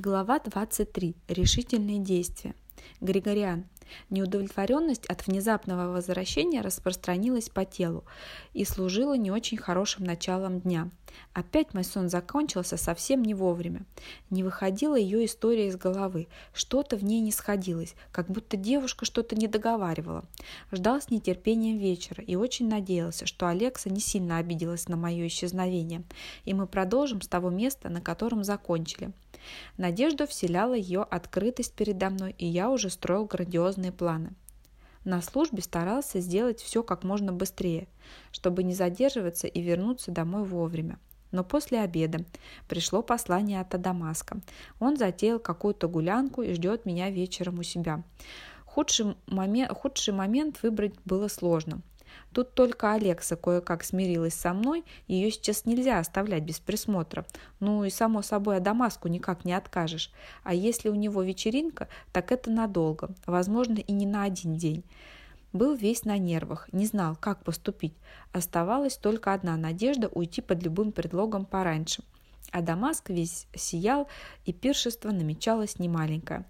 Глава 23. Решительные действия. Григориан. Неудовлетворенность от внезапного возвращения распространилась по телу и служила не очень хорошим началом дня. Опять мой сон закончился совсем не вовремя. Не выходила ее история из головы, что-то в ней не сходилось, как будто девушка что-то не договаривала. Ждал с нетерпением вечера и очень надеялся, что Алекса не сильно обиделась на мое исчезновение, и мы продолжим с того места, на котором закончили. Надежду вселяла ее открытость передо мной, и я уже строил грандиозные планы. На службе старался сделать все как можно быстрее, чтобы не задерживаться и вернуться домой вовремя. Но после обеда пришло послание от Адамаска. Он затеял какую-то гулянку и ждет меня вечером у себя. Худший момент, худший момент выбрать было сложно. Тут только Алекса кое-как смирилась со мной, ее сейчас нельзя оставлять без присмотра. Ну и само собой, а Дамаску никак не откажешь. А если у него вечеринка, так это надолго, возможно и не на один день. Был весь на нервах, не знал, как поступить. Оставалась только одна надежда уйти под любым предлогом пораньше. А Дамаск весь сиял, и пиршество намечалось немаленькое.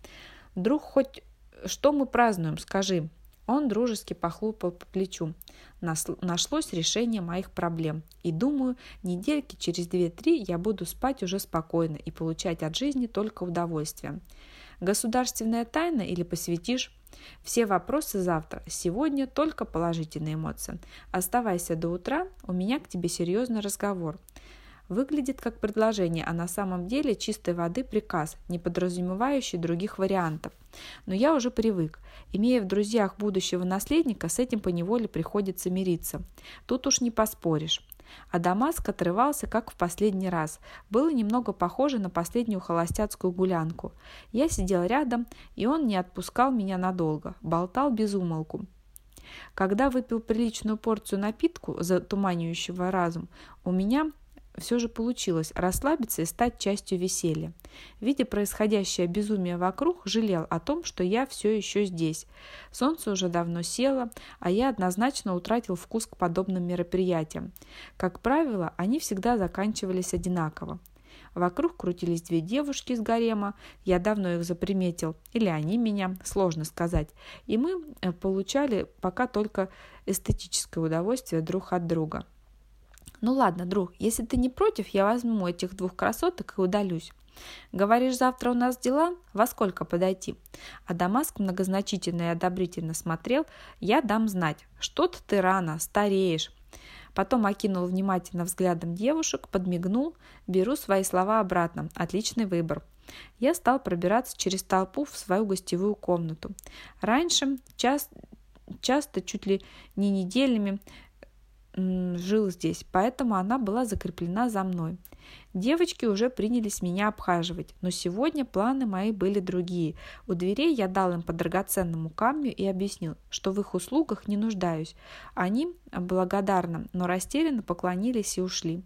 «Друг, хоть что мы празднуем, скажи?» Он дружески похлопал по плечу. Нашлось решение моих проблем. И думаю, недельки через две-три я буду спать уже спокойно и получать от жизни только удовольствие. Государственная тайна или посвятишь? Все вопросы завтра. Сегодня только положительные эмоции. Оставайся до утра, у меня к тебе серьезный разговор. Выглядит как предложение, а на самом деле чистой воды приказ, не подразумевающий других вариантов. Но я уже привык. Имея в друзьях будущего наследника, с этим поневоле приходится мириться. Тут уж не поспоришь. А Дамаск отрывался, как в последний раз. Было немного похоже на последнюю холостяцкую гулянку. Я сидел рядом, и он не отпускал меня надолго, болтал без умолку. Когда выпил приличную порцию напитку, затуманивающего разум, у меня все же получилось расслабиться и стать частью веселья. Видя происходящее безумие вокруг, жалел о том, что я все еще здесь. Солнце уже давно село, а я однозначно утратил вкус к подобным мероприятиям. Как правило, они всегда заканчивались одинаково. Вокруг крутились две девушки из гарема, я давно их заприметил, или они меня, сложно сказать. И мы э, получали пока только эстетическое удовольствие друг от друга. Ну ладно, друг, если ты не против, я возьму этих двух красоток и удалюсь. Говоришь, завтра у нас дела? Во сколько подойти? А Дамаск многозначительно и одобрительно смотрел. Я дам знать. Что-то ты рано, стареешь. Потом окинул внимательно взглядом девушек, подмигнул. Беру свои слова обратно. Отличный выбор. Я стал пробираться через толпу в свою гостевую комнату. Раньше час, часто, чуть ли не неделями, жил здесь, поэтому она была закреплена за мной. Девочки уже принялись меня обхаживать, но сегодня планы мои были другие. У дверей я дал им по драгоценному камню и объяснил, что в их услугах не нуждаюсь. Они благодарно, но растерянно поклонились и ушли.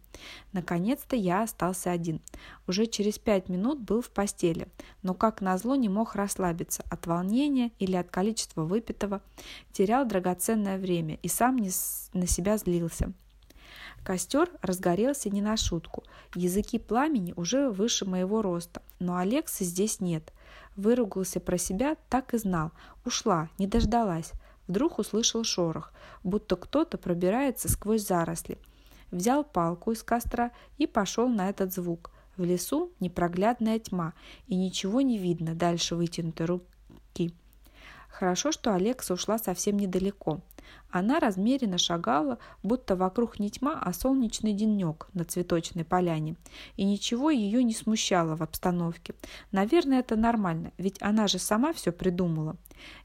Наконец-то я остался один. Уже через пять минут был в постели, но как назло не мог расслабиться от волнения или от количества выпитого. Терял драгоценное время и сам не на себя злился. Костер разгорелся не на шутку. Языки пламени уже выше моего роста, но Алекса здесь нет. Выругался про себя, так и знал. Ушла, не дождалась. Вдруг услышал шорох, будто кто-то пробирается сквозь заросли. Взял палку из костра и пошел на этот звук. В лесу непроглядная тьма, и ничего не видно дальше вытянутой руки. Хорошо, что Алекса ушла совсем недалеко. Она размеренно шагала, будто вокруг не тьма, а солнечный денек на цветочной поляне. И ничего ее не смущало в обстановке. Наверное, это нормально, ведь она же сама все придумала.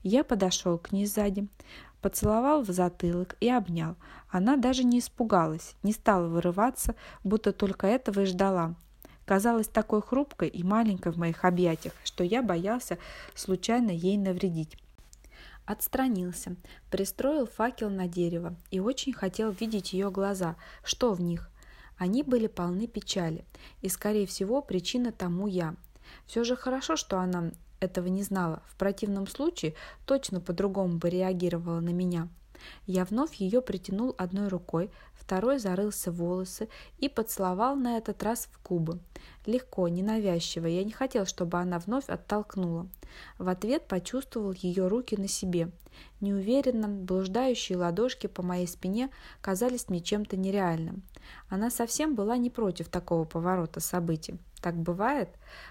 Я подошел к ней сзади, поцеловал в затылок и обнял. Она даже не испугалась, не стала вырываться, будто только этого и ждала. Казалась такой хрупкой и маленькой в моих объятиях, что я боялся случайно ей навредить. Отстранился, пристроил факел на дерево и очень хотел видеть ее глаза, что в них. Они были полны печали, и, скорее всего, причина тому я. Все же хорошо, что она этого не знала, в противном случае точно по-другому бы реагировала на меня. Я вновь ее притянул одной рукой, второй зарылся в волосы и поцеловал на этот раз в губы. Легко, ненавязчиво, я не хотел, чтобы она вновь оттолкнула. В ответ почувствовал ее руки на себе. Неуверенно, блуждающие ладошки по моей спине казались мне чем-то нереальным. Она совсем была не против такого поворота событий. Так бывает?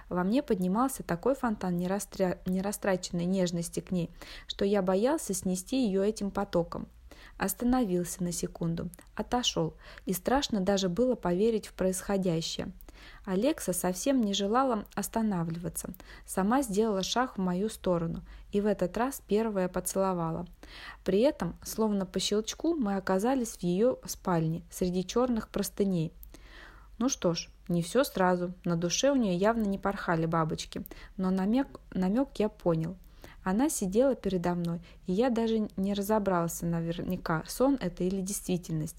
Во мне поднимался такой фонтан нерастря... нерастраченной нежности к ней, что я боялся снести ее этим потоком. Остановился на секунду, отошел, и страшно даже было поверить в происходящее. Алекса совсем не желала останавливаться. Сама сделала шаг в мою сторону и в этот раз первая поцеловала. При этом, словно по щелчку, мы оказались в ее спальне среди черных простыней. Ну что ж, не все сразу. На душе у нее явно не порхали бабочки, но намек, намек я понял. Она сидела передо мной, и я даже не разобрался наверняка, сон это или действительность.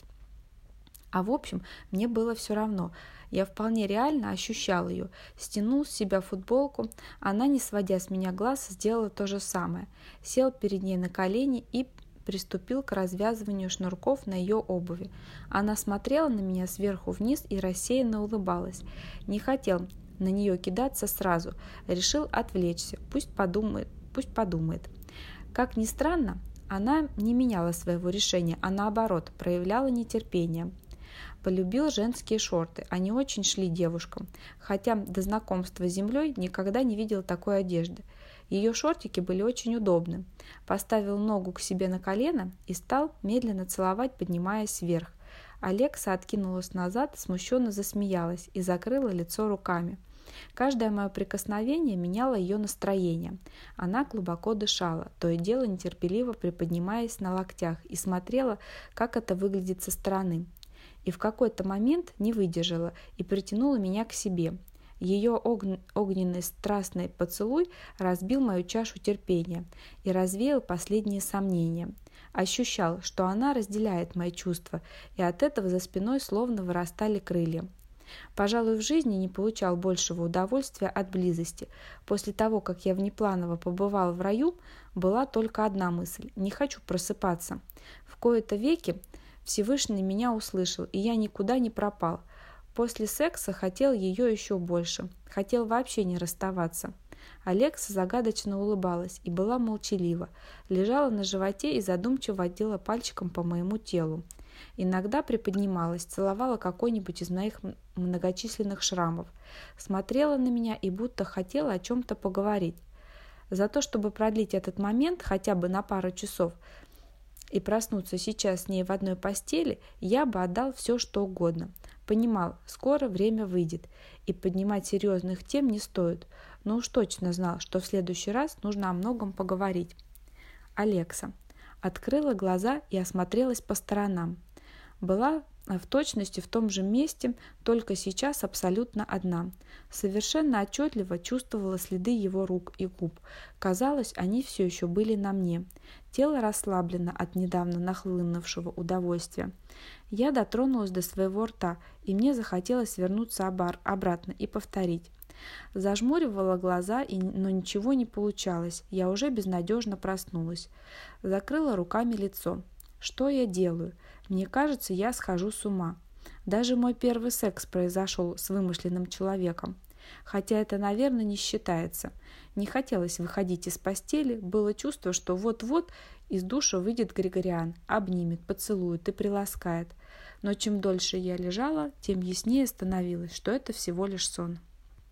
А в общем, мне было все равно. Я вполне реально ощущал ее. Стянул с себя футболку. Она, не сводя с меня глаз, сделала то же самое. Сел перед ней на колени и приступил к развязыванию шнурков на ее обуви. Она смотрела на меня сверху вниз и рассеянно улыбалась. Не хотел на нее кидаться сразу. Решил отвлечься. Пусть подумает, пусть подумает. Как ни странно, она не меняла своего решения, а наоборот, проявляла нетерпение. Полюбил женские шорты, они очень шли девушкам, хотя до знакомства с землей никогда не видел такой одежды. Ее шортики были очень удобны. Поставил ногу к себе на колено и стал медленно целовать, поднимаясь вверх. Алекса откинулась назад, смущенно засмеялась и закрыла лицо руками. Каждое мое прикосновение меняло ее настроение. Она глубоко дышала, то и дело нетерпеливо приподнимаясь на локтях и смотрела, как это выглядит со стороны. И в какой-то момент не выдержала и притянула меня к себе. Ее огненный страстный поцелуй разбил мою чашу терпения и развеял последние сомнения. Ощущал, что она разделяет мои чувства, и от этого за спиной словно вырастали крылья. Пожалуй, в жизни не получал большего удовольствия от близости. После того, как я внепланово побывал в раю, была только одна мысль – не хочу просыпаться. В кои-то веки Всевышний меня услышал, и я никуда не пропал. После секса хотел ее еще больше, хотел вообще не расставаться. Алекса загадочно улыбалась и была молчалива, лежала на животе и задумчиво водила пальчиком по моему телу. Иногда приподнималась, целовала какой-нибудь из моих многочисленных шрамов, смотрела на меня и будто хотела о чем-то поговорить. За то, чтобы продлить этот момент хотя бы на пару часов и проснуться сейчас с ней в одной постели, я бы отдал все, что угодно. Понимал, скоро время выйдет, и поднимать серьезных тем не стоит, но уж точно знал, что в следующий раз нужно о многом поговорить. Алекса. Открыла глаза и осмотрелась по сторонам была в точности в том же месте, только сейчас абсолютно одна. Совершенно отчетливо чувствовала следы его рук и губ. Казалось, они все еще были на мне. Тело расслаблено от недавно нахлынувшего удовольствия. Я дотронулась до своего рта, и мне захотелось вернуться обратно и повторить. Зажмуривала глаза, но ничего не получалось. Я уже безнадежно проснулась. Закрыла руками лицо. Что я делаю? Мне кажется, я схожу с ума. Даже мой первый секс произошел с вымышленным человеком. Хотя это, наверное, не считается. Не хотелось выходить из постели, было чувство, что вот-вот из душа выйдет Григориан, обнимет, поцелует и приласкает. Но чем дольше я лежала, тем яснее становилось, что это всего лишь сон.